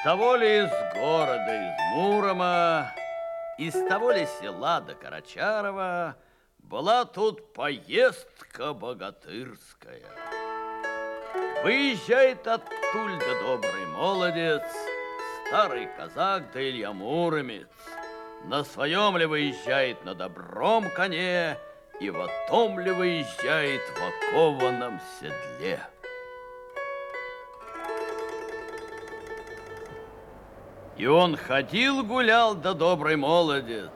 Из того ли из города, из Мурома, из того ли села до Карачарова была тут поездка богатырская. Выезжает оттуда добрый молодец, старый казак да Илья Муромец. На своем ли выезжает на добром коне, и в том ли выезжает в окованном седле. И он ходил, гулял, да добрый молодец,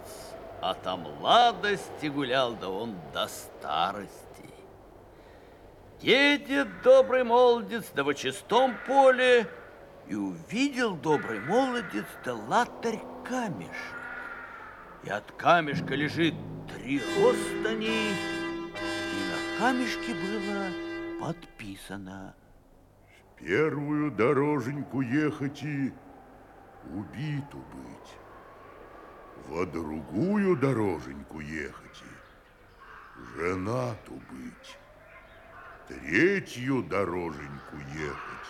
а там младости гулял, да он до старости. Едет добрый молодец, да в чистом поле, и увидел добрый молодец, да латарь камешек. И от камешка лежит три ростани, и на камешке было подписано. В первую дороженьку ехать и убиту быть, во другую дороженьку ехать женату быть, третью дороженьку ехать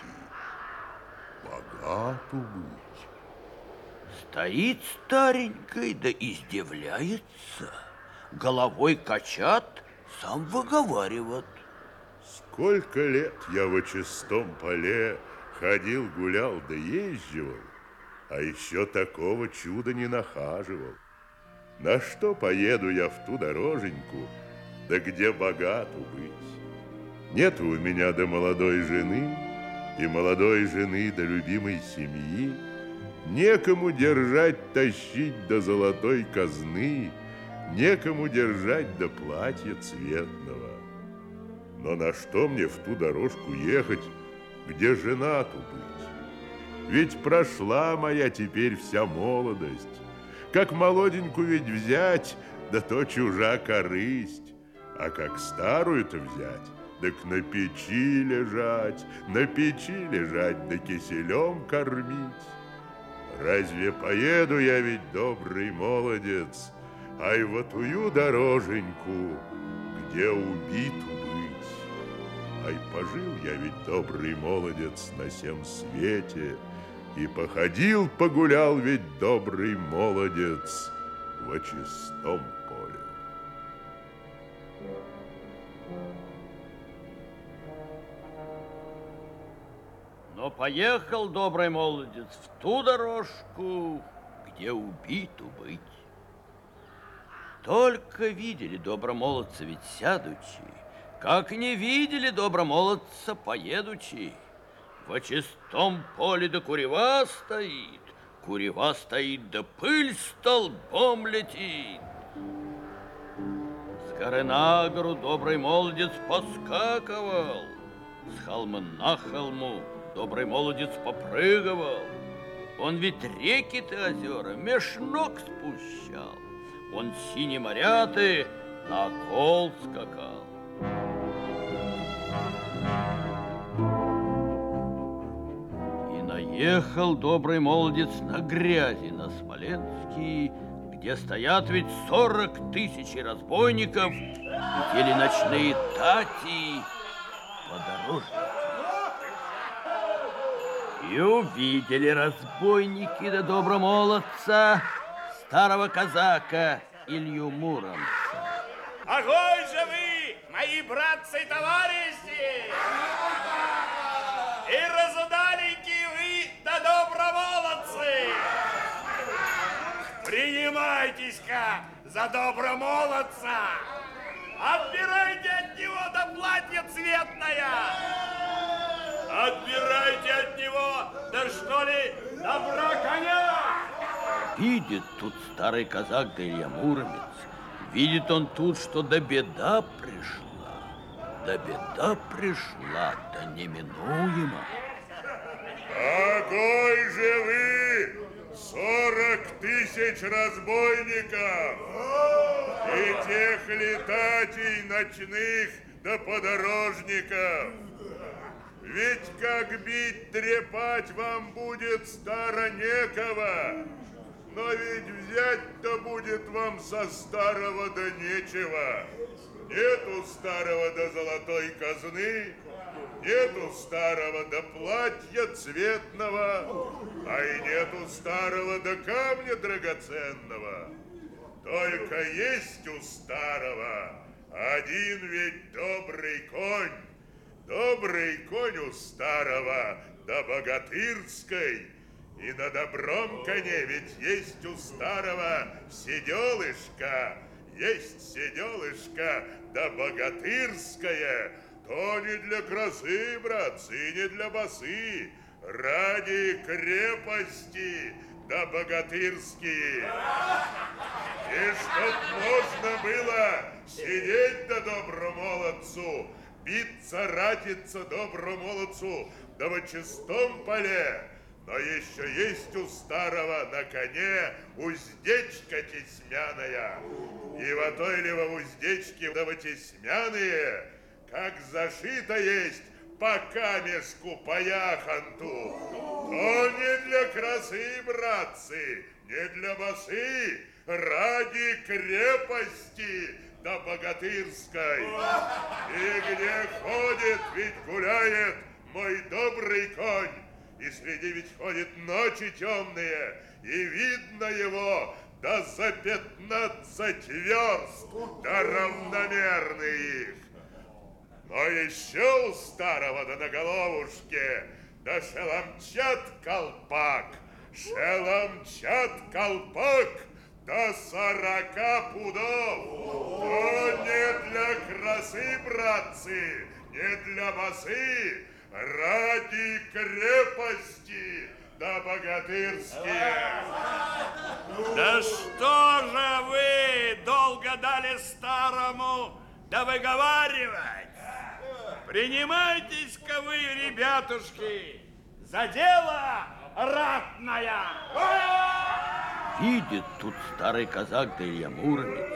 богату быть. Стоит старенькой, да издевляется, головой качат, сам выговаривает. Сколько лет я в чистом поле ходил, гулял да езживал, а еще такого чуда не нахаживал. На что поеду я в ту дороженьку, да где богату быть? Нет у меня до молодой жены, и молодой жены до любимой семьи, Некому держать, тащить до золотой казны, Некому держать до платья цветного. Но на что мне в ту дорожку ехать, где женату быть? Ведь прошла моя теперь вся молодость. Как молоденькую ведь взять, да то чужа корысть. А как старую-то взять, так на печи лежать, на печи лежать, да киселем кормить. Разве поеду я ведь добрый молодец, Ай, в тую дороженьку, где убиту быть? Ай, пожил я ведь добрый молодец на всем свете, И походил, погулял ведь добрый молодец во чистом поле. Но поехал добрый молодец в ту дорожку, где убиту быть. Только видели добромолодца ведь сядучи, как не видели добромолодца поедучи. Во чистом поле да курева стоит, курева стоит, да пыль столбом летит. С горы на гору добрый молодец поскакивал, с холма на холму добрый молодец попрыгивал. Он ведь реки-то озера меж ног спущал. Он синие моряты на кол скакал. И наехал добрый молодец на грязи на Смоленский, где стоят ведь сорок тысяч разбойников, летели ночные тати подорожники. И увидели разбойники да добромолодца, старого казака Илью Муромца. Огонь же вы, мои братцы и товарищи! И разудаленькие вы да добромолодцы! Принимайтесь-ка за добромолодца! Отбирайте от него до платья цветное! Отбирайте от него, да что ли, добра коня! Видит тут старый казак да Илья Муромец. Видит он тут, что до беда пришла. Да беда пришла, да неминуемо. Какой же вы сорок тысяч разбойников и тех летателей ночных да подорожников? Ведь как бить, трепать вам будет старо некого. Но ведь взять-то будет вам со старого да нечего. Нету старого до золотой казны, нету старого до платья цветного, а и нету старого до камня драгоценного. Только есть у старого один ведь добрый конь. Добрый конь у старого до богатырской, и на добром коне ведь есть у старого сиделышка, есть сиделышка да богатырская, то не для красы, братцы, не для басы, ради крепости да богатырские. И чтоб можно было сидеть да доброму молодцу, биться, ратиться доброму молодцу, да во чистом поле, но еще есть у старого на коне уздечка тесмяная. И в той ли во уздечке да во как зашито есть по камешку, по яхонту, то не для красы, братцы, не для басы, ради крепости да богатырской. И где ходит, ведь гуляет мой добрый конь, и среди ведь ходит ночи темные, и видно его да за пятнадцать верст, да равномерный их. Но еще у старого да на головушке, да шеломчат колпак, шеломчат колпак, до сорока пудов. То не для красы, братцы, не для басы, ради крепости да богатырские. Да что же вы долго дали старому да выговаривать? Принимайтесь-ка вы, ребятушки, за дело ратное. Видит тут старый казак да Илья Муромец.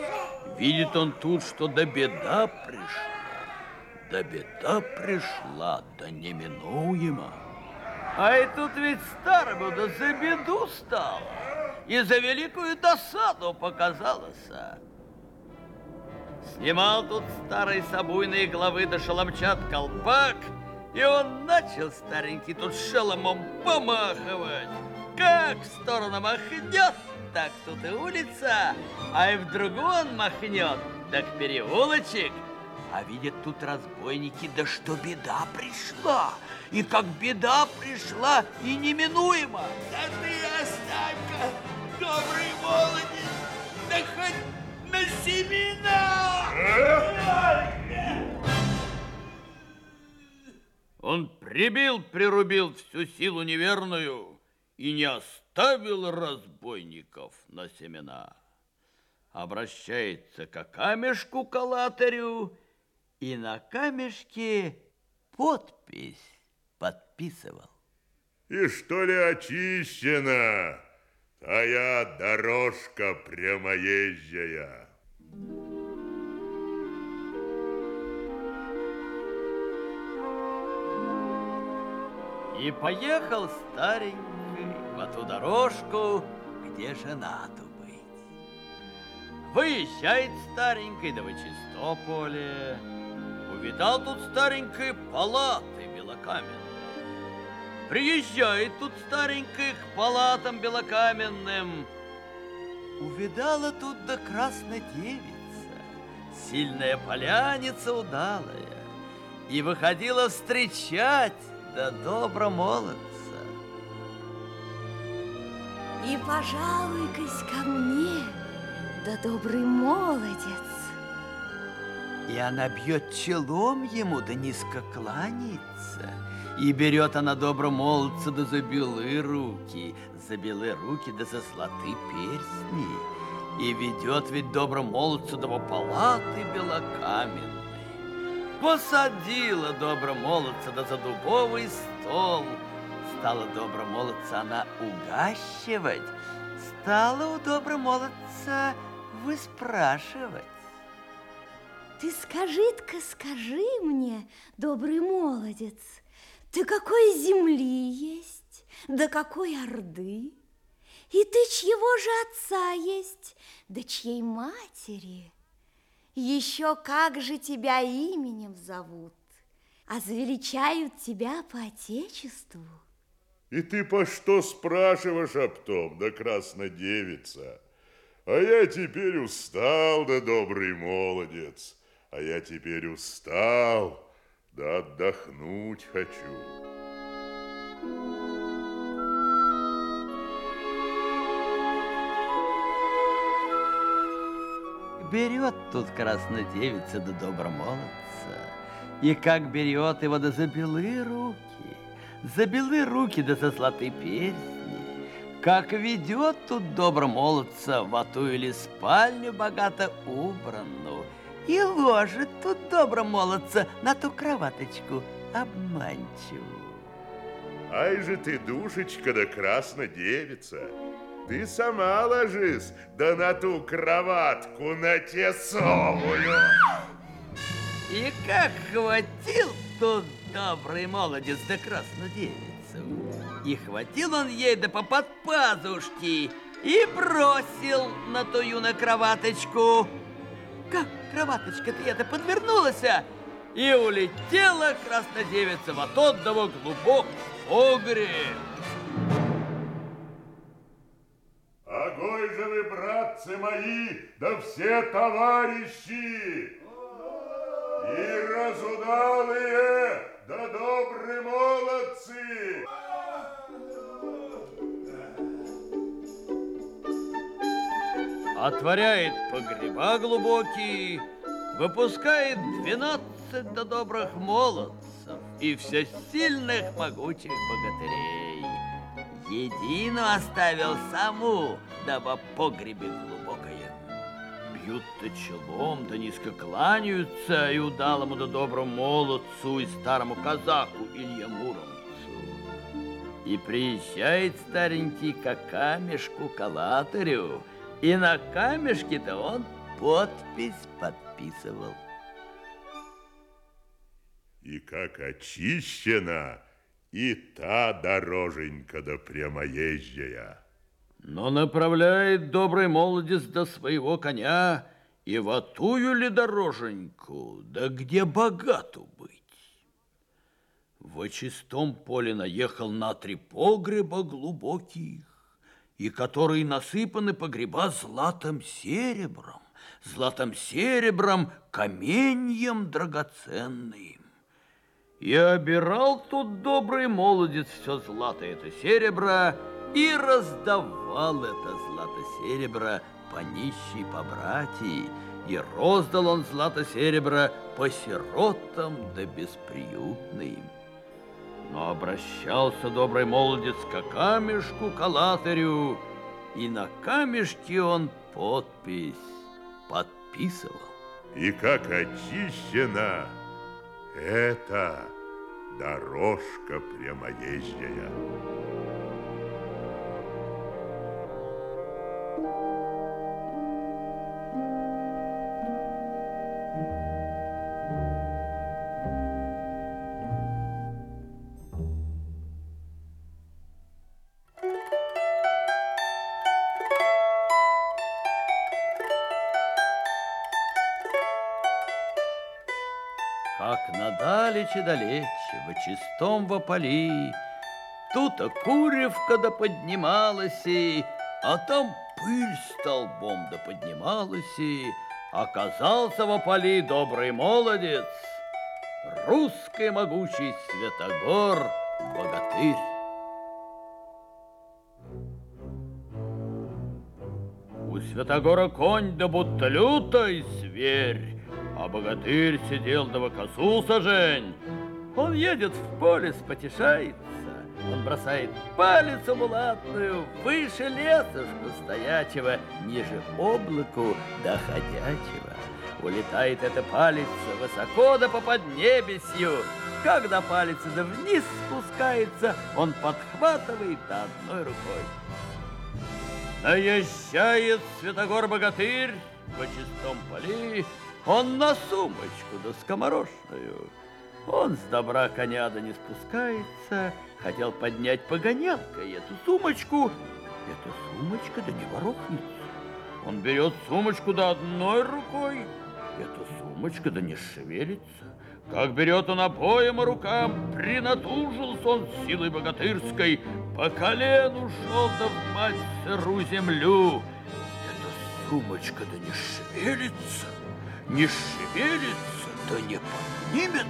Видит он тут, что да беда пришла. Да беда пришла, да неминуемо. А и тут ведь старому да за беду стало. И за великую досаду показалось. Снимал тут старый собуйные головы до шеломчат колпак, и он начал старенький тут шеломом помахивать. Как в сторону махнет, так тут и улица, а и в другую он махнет, так переулочек. А видят тут разбойники, да что беда пришла. И как беда пришла, и неминуемо. Да ты оставь-ка, добрый молодец, да хоть на семена! Он прибил, прирубил всю силу неверную и не оставил разбойников на семена. Обращается к камешку калатарю и на камешке подпись подписывал. И что ли очищена, тая дорожка прямоезжая. И поехал старенький в эту дорожку, где женату быть. Выезжает старенький, да в чисто поле. Увидал тут старенький палаты белокаменные. Приезжает тут старенький к палатам белокаменным. Увидала тут да красная девица, сильная поляница удалая, и выходила встречать да добро молодца. И пожалуй-кась ко мне, да добрый молодец. И она бьет челом ему, да низко кланяется. И берет она добро молодца, да за белые руки, за белые руки, да за золотые перстни. И ведет ведь добро молодца до палаты белокаменной. Посадила добро молодца да за дубовый стол. Стала добро молодца она угащивать. Стала у добро молодца выспрашивать. Ты скажи-ка, скажи мне, добрый молодец, ты какой земли есть, да какой орды? И ты чьего же отца есть, да чьей матери? Еще как же тебя именем зовут, а завеличают тебя по отечеству. И ты по что спрашиваешь об том, да краснодевица? А я теперь устал, да добрый молодец. А я теперь устал, да отдохнуть хочу. Берет тут краснодевица до добромолодца, И как берет его да за белые руки, За белые руки да за золотые перстни, Как ведет тут добромолодца в ату или спальню богато убранную, И ложит тут добромолодца на ту кроваточку обманчивую. Ай же ты, душечка да краснодевица, ты сама ложись, да на ту кроватку на тесовую. И как хватил тут добрый молодец да красную девицу. И хватил он ей да по под пазушки и бросил на тую на кроваточку. Как кроваточка-то эта подвернулась, а? и улетела краснодевица в тот того глубок погреб. Огонь же вы, братцы мои, да все товарищи! И разудалые, да добрые молодцы! Отворяет погреба глубокие, выпускает двенадцать до добрых молодцев и всесильных могучих богатырей. Едину оставил саму, дабы погребе глубокое. Бьют-то челом, да низко кланяются и удалому да доброму молодцу и старому казаку Илья Муромцу. И приезжает старенький к камешку калатарю, и на камешке-то он подпись подписывал. И как очищена и та дороженька да прямоезжая. Но направляет добрый молодец до своего коня и в тую ли дороженьку, да где богату быть. В чистом поле наехал на три погреба глубоких, и которые насыпаны погреба златом серебром, златом серебром, каменьем драгоценным. И обирал тут добрый молодец все злато это серебро и раздавал это злато серебро по нищей по братьи, и роздал он злато серебро по сиротам да бесприютным. Но обращался добрый молодец к камешку калатарю, и на камешке он подпись подписывал. И как очищена эта дорожка прямоезжая. Надалече далече, во чистом вополи, Тут-то куревка да поднималась, и, а там пыль столбом да поднималась, и оказался в ополи добрый молодец, русский могучий Святогор богатырь. У Святогора конь да будто лютой зверь, а богатырь сидел да косу сажень. Он едет в поле, спотешается, он бросает палец булатную выше лесушку стоячего, ниже облаку доходячего. Улетает эта палец высоко да по поднебесью. Когда палец да вниз спускается, он подхватывает одной рукой. Наезжает Святогор-богатырь по чистом поли, он на сумочку да скоморошную. Он с добра коня да не спускается, хотел поднять погонялкой эту сумочку, эта сумочка да не ворохнется. Он берет сумочку да одной рукой, эта сумочка да не шевелится. Как берет он обоим рукам, принатужился он силой богатырской, по колену шел да в мать сыру землю. Эта сумочка да не шевелится, не шевелится, да не поднимется.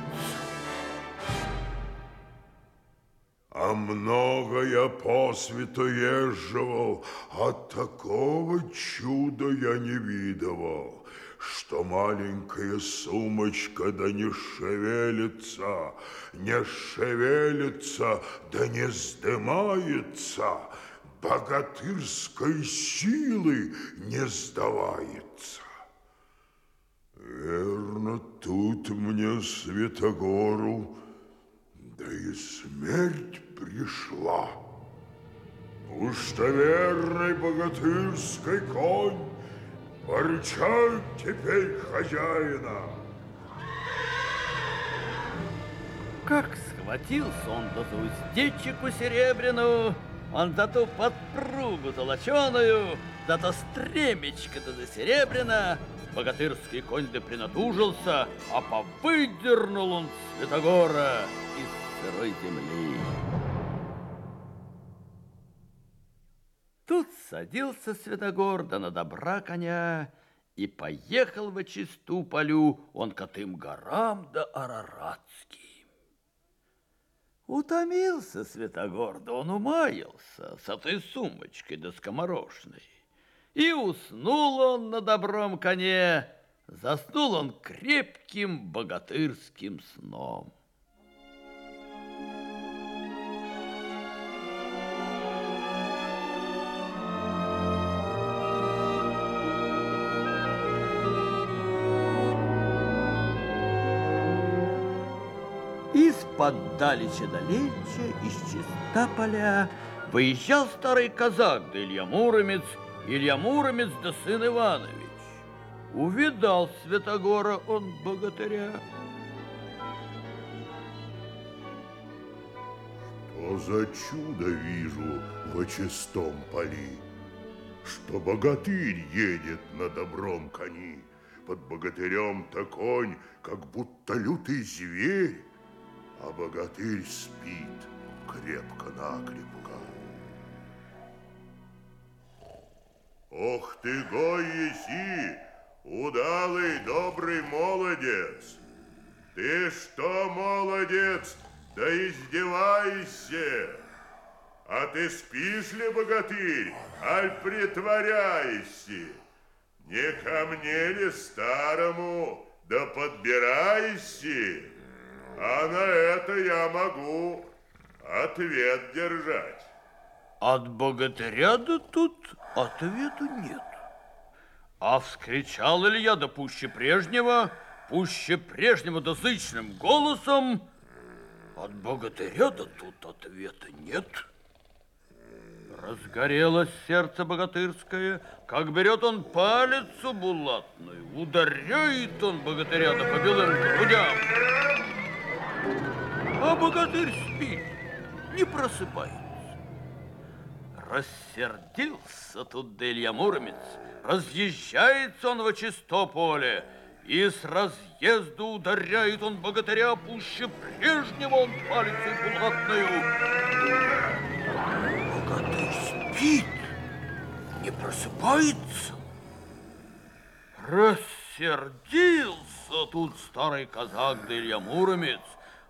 А много я по свету езживал, а такого чуда я не видывал, что маленькая сумочка да не шевелится, не шевелится, да не сдымается, богатырской силы не сдавается. Верно, тут мне Святогору да и смерть пришла. Уж-то верный богатырский конь порычает теперь хозяина. Как схватился он за уздечику серебряную, он за ту подпругу золоченую, за то стремечко да серебряно, богатырский конь да принатужился, а повыдернул он Святогора из сырой земли. Тут садился Святогор, да на добра коня, и поехал во чисту полю он к тым горам да Араратским. Утомился Святогор, да он умаялся с этой сумочкой скоморошной. И уснул он на добром коне, заснул он крепким богатырским сном. Из-под далеча далеча, из чиста поля, выезжал старый казак да Илья Муромец, Илья Муромец да сын Иванович. Увидал Святогора он богатыря. Что за чудо вижу во чистом поли, Что богатырь едет на добром кони, Под богатырем-то конь, как будто лютый зверь, А богатырь спит крепко-накрепко. Ох ты, гой еси, удалый добрый молодец! Ты что, молодец, да издевайся! А ты спишь ли, богатырь, аль притворяйся? Не ко мне ли старому, да подбирайся? А на это я могу ответ держать. От богатыря да тут ответу нет. А вскричал Илья да пуще прежнего, пуще прежнего да голосом, от богатыря да тут ответа нет. Разгорелось сердце богатырское, как берет он палец булатную, ударяет он богатыря да по белым грудям. А богатырь спит, не просыпается. Рассердился тут Делья Муромец, разъезжается он во чисто поле, и с разъезду ударяет он богатыря пуще прежнего он палицей булатную. Богатырь спит, не просыпается. Рассердился тут старый казак Делья Муромец,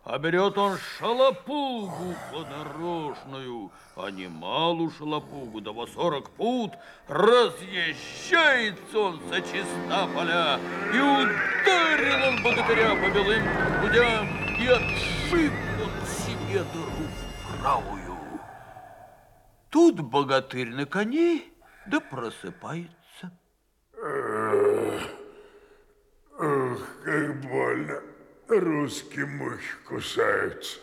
а берет он шалопугу подорожную, а немалую шалопугу, да во сорок пут, разъезжается он со чиста поля, и ударил он богатыря по белым грудям, и отшиб он себе дорогу правую. Тут богатырь на коне, да просыпается. Ох, как больно. Русские мухи кусаются.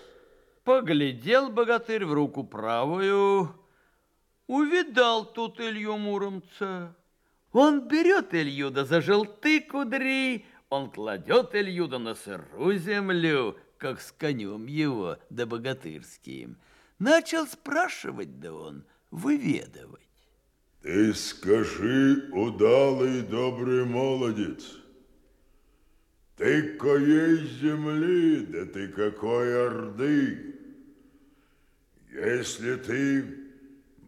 Поглядел богатырь в руку правую, увидал тут Илью Муромца. Он берет Илью да за желты кудри, он кладет Илью да на сырую землю, как с конем его да богатырским. Начал спрашивать да он, выведывать. Ты скажи, удалый добрый молодец, ты коей земли, да ты какой орды? Если ты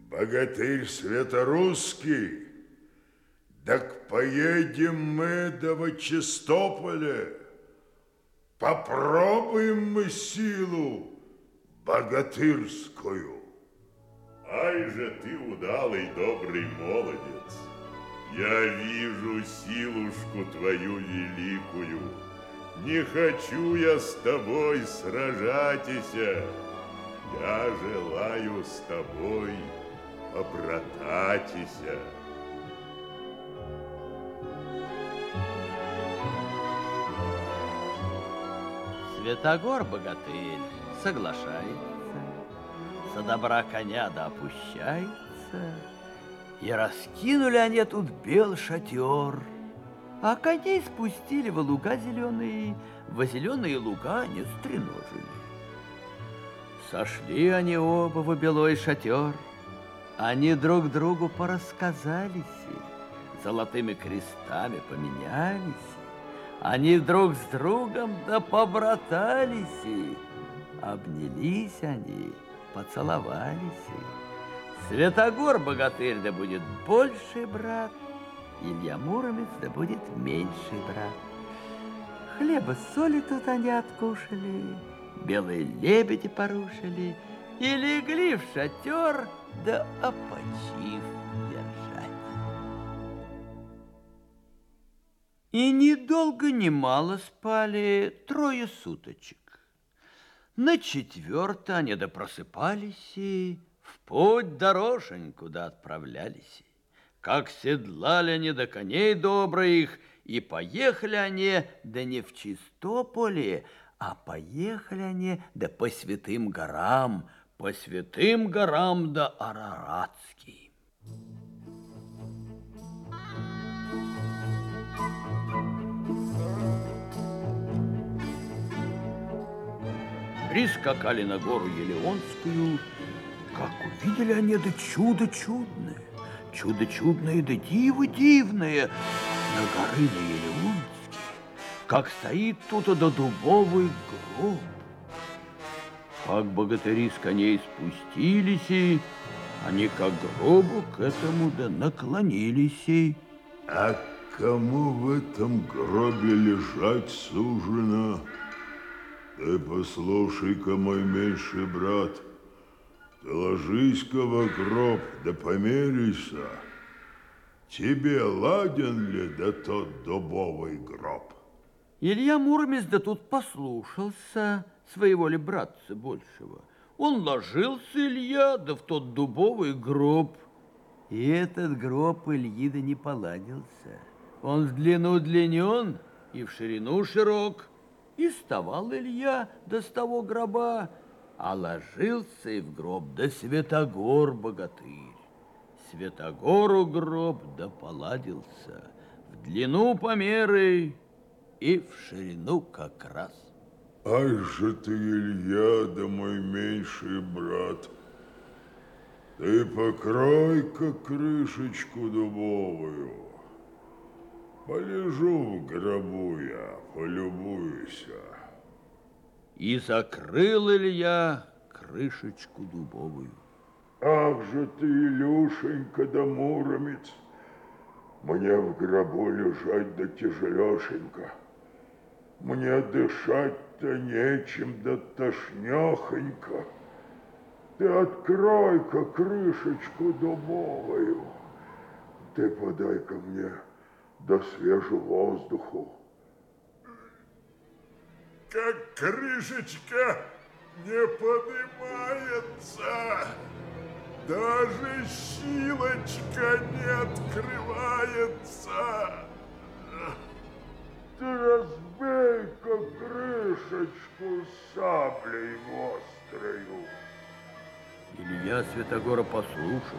богатырь светорусский, так поедем мы до Вачистополя, попробуем мы силу богатырскую. Ай же ты, удалый добрый молодец! Я вижу силушку твою великую. Не хочу я с тобой сражатися. Я желаю с тобой побрататися. Святогор богатырь соглашается, За добра коня да опущается, И раскинули они тут бел шатер, А коней спустили во луга зеленые, Во зеленые луга не стреножили. Сошли они оба в белой шатер, Они друг другу порассказались, Золотыми крестами поменялись, они друг с другом да побратались, обнялись они, поцеловались. Святогор богатырь да будет больший брат, Илья Муромец да будет меньший брат. Хлеба соли тут они откушали, белые лебеди порушили и легли в шатер да опочив держать. И недолго, ни мало спали трое суточек. На четвертое они да просыпались и путь дороженьку да отправлялись. Как седлали они до коней добрых, и поехали они да не в Чистополе, а поехали они да по святым горам, по святым горам да Араратским. Прискакали на гору Елеонскую, как увидели они да чудо чудное, чудо чудное да диво дивное на горы на Елеонске, как стоит тут да дубовый гроб. Как богатыри с коней спустились, и они к гробу к этому да наклонились. и А кому в этом гробе лежать сужено? Ты послушай-ка, мой меньший брат, ты ложись-ка во гроб, да померяйся. Тебе ладен ли да тот дубовый гроб? Илья Муромец да тут послушался своего ли братца большего. Он ложился, Илья, да в тот дубовый гроб. И этот гроб Ильи да не поладился. Он в длину удлинен и в ширину широк. И вставал Илья до с того гроба, а ложился и в гроб да Святогор богатырь. Святогору гроб да поладился, в длину померы и в ширину как раз. Ай же ты, Илья, да мой меньший брат, ты покрой-ка крышечку дубовую. Полежу в гробу я, полюбуйся. И закрыл Илья крышечку дубовую. Ах же ты, Илюшенька да Муромец, мне в гробу лежать да тяжелешенько. Мне дышать-то нечем, да тошнехонько. Ты открой-ка крышечку дубовую. Ты подай-ка мне до свежего воздуху. Как крышечка не поднимается, даже щилочка не открывается. Ты разбей-ка крышечку саблей острою. Илья Святогора послушался.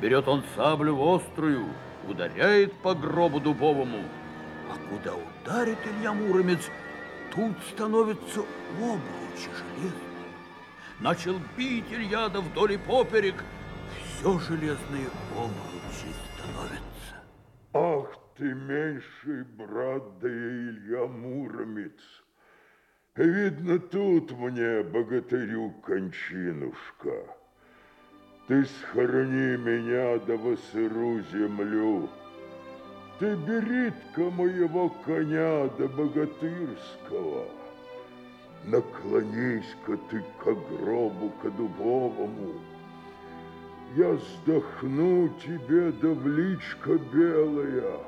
Берет он саблю острую, ударяет по гробу дубовому. А куда ударит Илья Муромец, тут становится обручи железные. Начал бить Илья да вдоль и поперек. все железные обручи становятся. Ах ты, меньший брат, да я Илья Муромец. Видно, тут мне, богатырю, кончинушка. Ты схорони меня да во сыру землю. Ты бери-ка моего коня до богатырского. Наклонись-ка ты к гробу, к дубовому. Я вздохну тебе, да белая.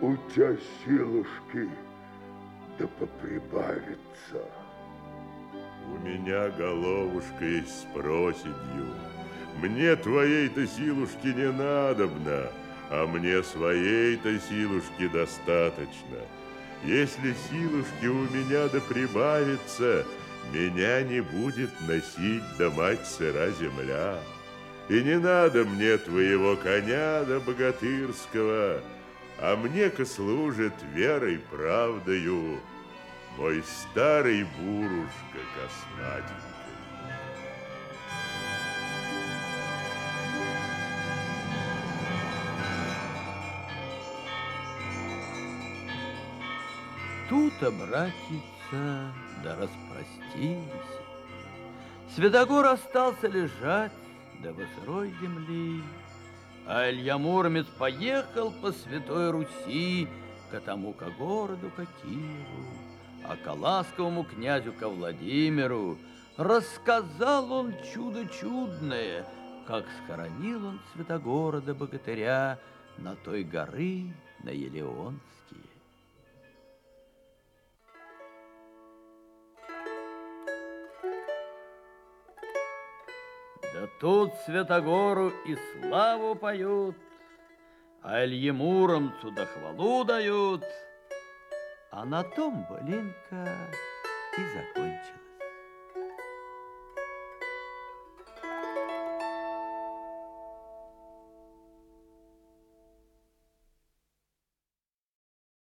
У тебя силушки да поприбавится. У меня головушка есть с проседью. Мне твоей-то силушки не надобно, а мне своей-то силушки достаточно. Если силушки у меня да прибавится, меня не будет носить да мать сыра земля. И не надо мне твоего коня да богатырского, а мне-ка служит верой правдою мой старый бурушка косматенький. Тут обратится, да распростились. Святогор остался лежать, да во сырой земли. А Илья Муромец поехал по Святой Руси, к тому ко городу, ко Киеву, а ко ласковому князю, ко Владимиру. Рассказал он чудо чудное, как схоронил он Святогорода богатыря на той горы, на Елеонске. Тут Святогору и славу поют, А Илье Муромцу да хвалу дают, А на том Былинка и закончилась.